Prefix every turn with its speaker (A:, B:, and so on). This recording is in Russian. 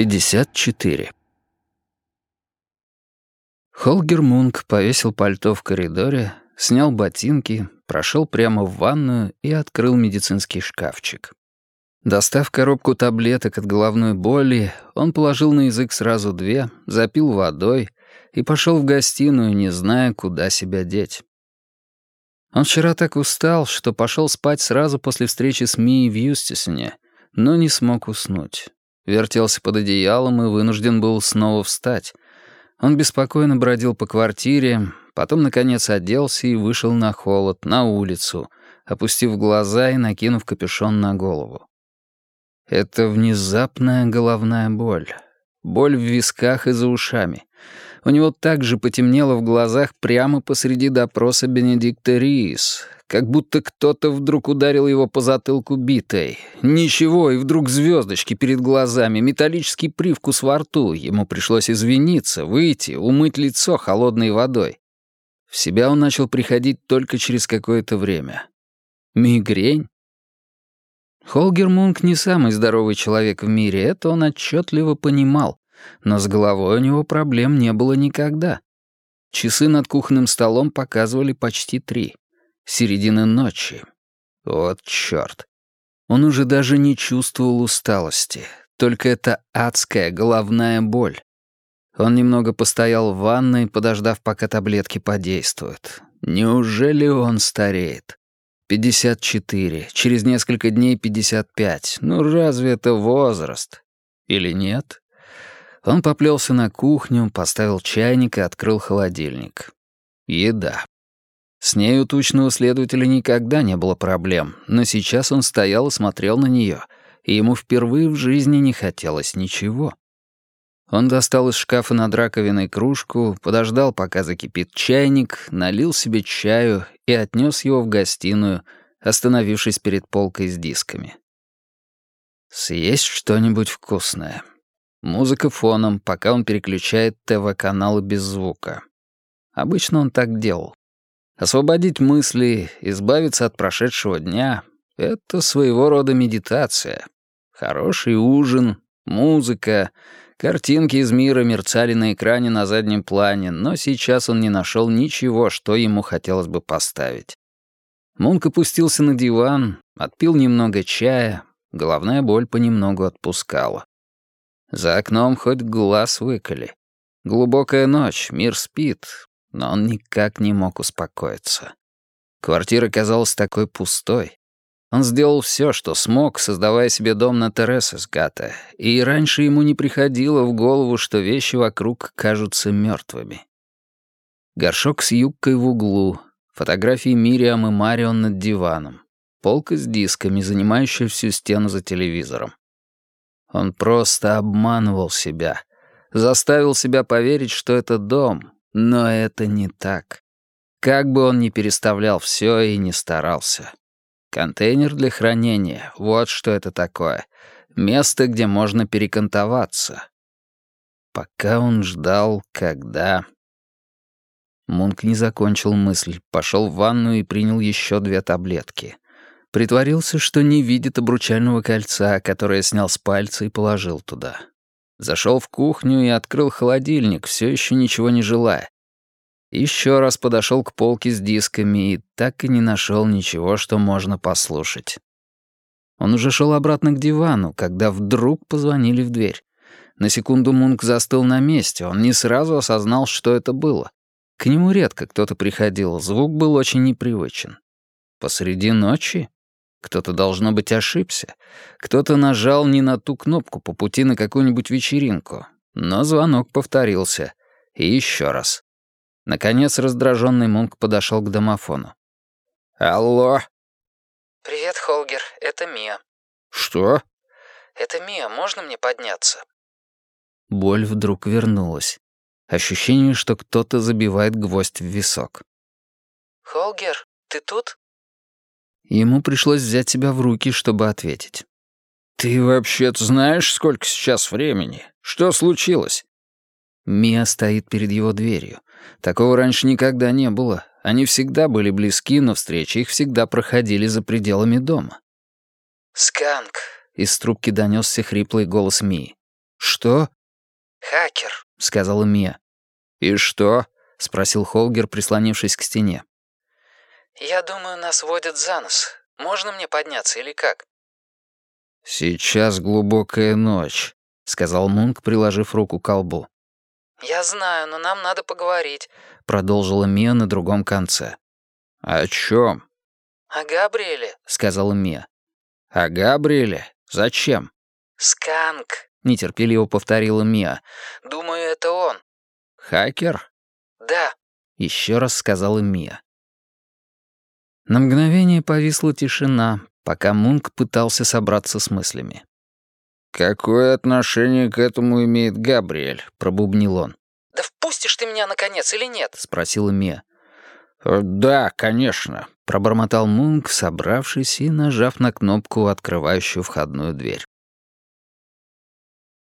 A: 54. Холгер Мунк повесил пальто в коридоре, снял ботинки, прошел прямо в ванную и открыл медицинский шкафчик. Достав коробку таблеток от головной боли, он положил на язык сразу две, запил водой и пошел в гостиную, не зная, куда себя деть. Он вчера так устал, что пошел спать сразу после встречи с Мией в Юстисоне, но не смог уснуть вертелся под одеялом и вынужден был снова встать. Он беспокойно бродил по квартире, потом, наконец, оделся и вышел на холод, на улицу, опустив глаза и накинув капюшон на голову. Это внезапная головная боль. Боль в висках и за ушами. У него также потемнело в глазах прямо посреди допроса Бенедикта Риис, как будто кто-то вдруг ударил его по затылку битой. Ничего, и вдруг звездочки перед глазами, металлический привкус во рту. Ему пришлось извиниться, выйти, умыть лицо холодной водой. В себя он начал приходить только через какое-то время. Мигрень? Холгер Мунк не самый здоровый человек в мире, это он отчетливо понимал, но с головой у него проблем не было никогда. Часы над кухонным столом показывали почти три середины ночи. Вот чёрт. Он уже даже не чувствовал усталости, только эта адская головная боль. Он немного постоял в ванной, подождав, пока таблетки подействуют. Неужели он стареет? 54, через несколько дней 55. Ну разве это возраст? Или нет? Он поплелся на кухню, поставил чайник и открыл холодильник. Еда. С ней у тучного следователя никогда не было проблем, но сейчас он стоял и смотрел на нее, и ему впервые в жизни не хотелось ничего. Он достал из шкафа над раковиной кружку, подождал, пока закипит чайник, налил себе чаю и отнес его в гостиную, остановившись перед полкой с дисками. Съесть что-нибудь вкусное. Музыка фоном, пока он переключает ТВ-каналы без звука. Обычно он так делал. Освободить мысли, избавиться от прошедшего дня — это своего рода медитация. Хороший ужин, музыка, картинки из мира мерцали на экране на заднем плане, но сейчас он не нашел ничего, что ему хотелось бы поставить. Мунк опустился на диван, отпил немного чая, головная боль понемногу отпускала. За окном хоть глаз выколи. Глубокая ночь, мир спит, но он никак не мог успокоиться. Квартира казалась такой пустой. Он сделал все, что смог, создавая себе дом на Тересесгата, и раньше ему не приходило в голову, что вещи вокруг кажутся мертвыми. Горшок с юбкой в углу, фотографии Мириам и Марион над диваном, полка с дисками, занимающая всю стену за телевизором. Он просто обманывал себя, заставил себя поверить, что это дом, но это не так. Как бы он ни переставлял все и не старался. Контейнер для хранения — вот что это такое. Место, где можно перекантоваться. Пока он ждал, когда... Мунк не закончил мысль, пошел в ванну и принял еще две таблетки. Притворился, что не видит обручального кольца, которое снял с пальца и положил туда. Зашел в кухню и открыл холодильник, все еще ничего не желая. Еще раз подошел к полке с дисками и так и не нашел ничего, что можно послушать. Он уже шел обратно к дивану, когда вдруг позвонили в дверь. На секунду Мунк застыл на месте, он не сразу осознал, что это было. К нему редко кто-то приходил, звук был очень непривычен. Посреди ночи? Кто-то, должно быть, ошибся. Кто-то нажал не на ту кнопку по пути на какую-нибудь вечеринку. Но звонок повторился. И еще раз. Наконец раздраженный Мунк подошел к домофону. «Алло?»
B: «Привет, Холгер, это Мия».
A: «Что?»
B: «Это Мия, можно мне подняться?»
A: Боль вдруг вернулась. Ощущение, что кто-то забивает гвоздь в висок.
B: «Холгер, ты тут?»
A: Ему пришлось взять себя в руки, чтобы ответить.
C: «Ты вообще-то знаешь, сколько сейчас времени? Что случилось?»
A: Мия стоит перед его дверью. Такого раньше никогда не было. Они всегда были близки, но встречи их всегда проходили за пределами дома.
B: «Сканк», —
A: из трубки донесся хриплый голос Мии. «Что?»
B: «Хакер», —
A: сказала Мия.
C: «И что?»
A: — спросил Холгер, прислонившись к стене.
B: «Я думаю, нас водят за нос. Можно мне подняться или как?»
C: «Сейчас глубокая ночь», — сказал Мунк, приложив руку к колбу.
B: «Я знаю, но нам надо поговорить», —
A: продолжила Мия на другом конце.
C: «О чем?
B: «О Габриэле», —
A: сказала Мия.
C: «О Габриэле? Зачем?»
B: «Сканк», —
A: нетерпеливо повторила Мия.
B: «Думаю, это он».
C: «Хакер?»
B: «Да».
A: Еще раз сказала Мия. На мгновение повисла тишина, пока Мунк пытался собраться с мыслями.
C: «Какое отношение к этому имеет Габриэль?» — пробубнил он.
B: «Да впустишь ты меня, наконец, или нет?»
A: — спросила Мия.
C: «Э, «Да, конечно», —
A: пробормотал Мунк, собравшись и нажав на кнопку, открывающую входную дверь.